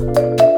Bye.